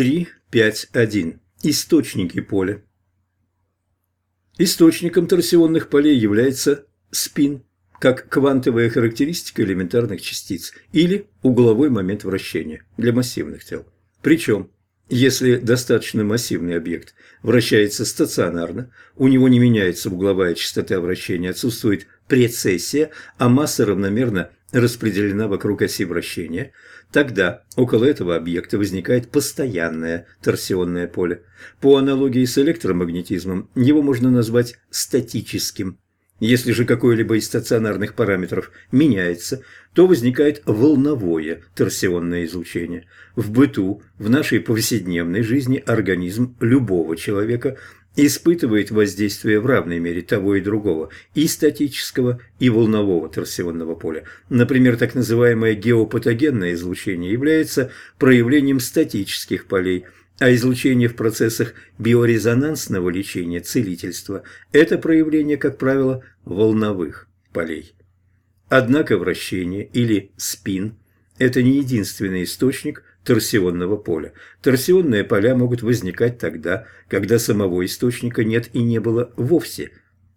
3.5.1. Источники поля. Источником торсионных полей является спин, как квантовая характеристика элементарных частиц или угловой момент вращения для массивных тел. Причем, если достаточно массивный объект вращается стационарно, у него не меняется угловая частота вращения, отсутствует прецессия, а масса равномерно распределена вокруг оси вращения, тогда около этого объекта возникает постоянное торсионное поле. По аналогии с электромагнетизмом его можно назвать статическим. Если же какой-либо из стационарных параметров меняется, то возникает волновое торсионное излучение. В быту, в нашей повседневной жизни организм любого человека – испытывает воздействие в равной мере того и другого, и статического, и волнового торсионного поля. Например, так называемое геопатогенное излучение является проявлением статических полей, а излучение в процессах биорезонансного лечения, целительства – это проявление, как правило, волновых полей. Однако вращение или спин – это не единственный источник торсионного поля. Торсионные поля могут возникать тогда, когда самого источника нет и не было вовсе.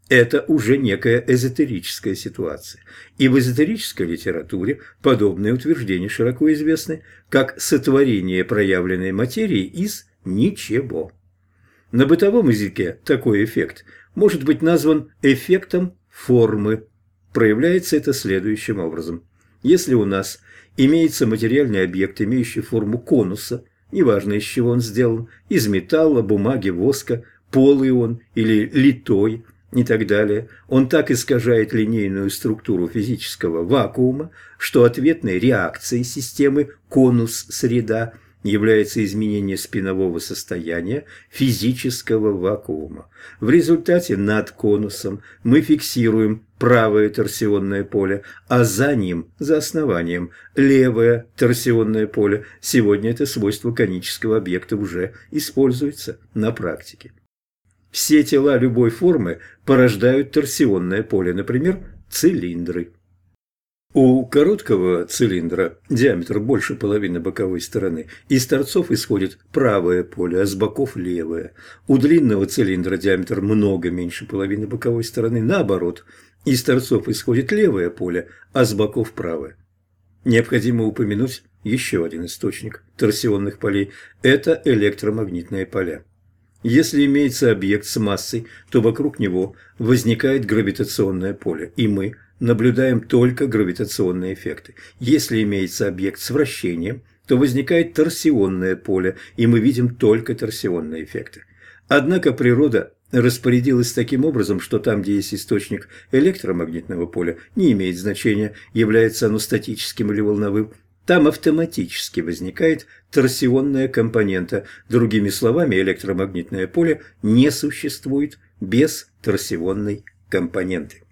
Это уже некая эзотерическая ситуация. И в эзотерической литературе подобные утверждения широко известны как сотворение проявленной материи из ничего. На бытовом языке такой эффект может быть назван эффектом формы. Проявляется это следующим образом. Если у нас имеется материальный объект, имеющий форму конуса, неважно из чего он сделан, из металла, бумаги, воска, полый он или литой и так далее, он так искажает линейную структуру физического вакуума, что ответной реакцией системы конус-среда является изменение спинового состояния физического вакуума. В результате над конусом мы фиксируем правое торсионное поле, а за ним, за основанием, левое торсионное поле. Сегодня это свойство конического объекта уже используется на практике. Все тела любой формы порождают торсионное поле, например, цилиндры. У короткого цилиндра, диаметр больше половины боковой стороны, из торцов исходит правое поле, а с боков левое. У длинного цилиндра диаметр много меньше половины боковой стороны, наоборот, из торцов исходит левое поле, а с боков правое. Необходимо упомянуть еще один источник торсионных полей – это электромагнитные поля. Если имеется объект с массой, то вокруг него возникает гравитационное поле, и мы – наблюдаем только гравитационные эффекты. Если имеется объект с вращением, то возникает торсионное поле, и мы видим только торсионные эффекты. Однако природа распорядилась таким образом, что там, где есть источник электромагнитного поля, не имеет значения, является оно статическим или волновым, там автоматически возникает торсионная компонента. Другими словами, электромагнитное поле не существует без торсионной компоненты.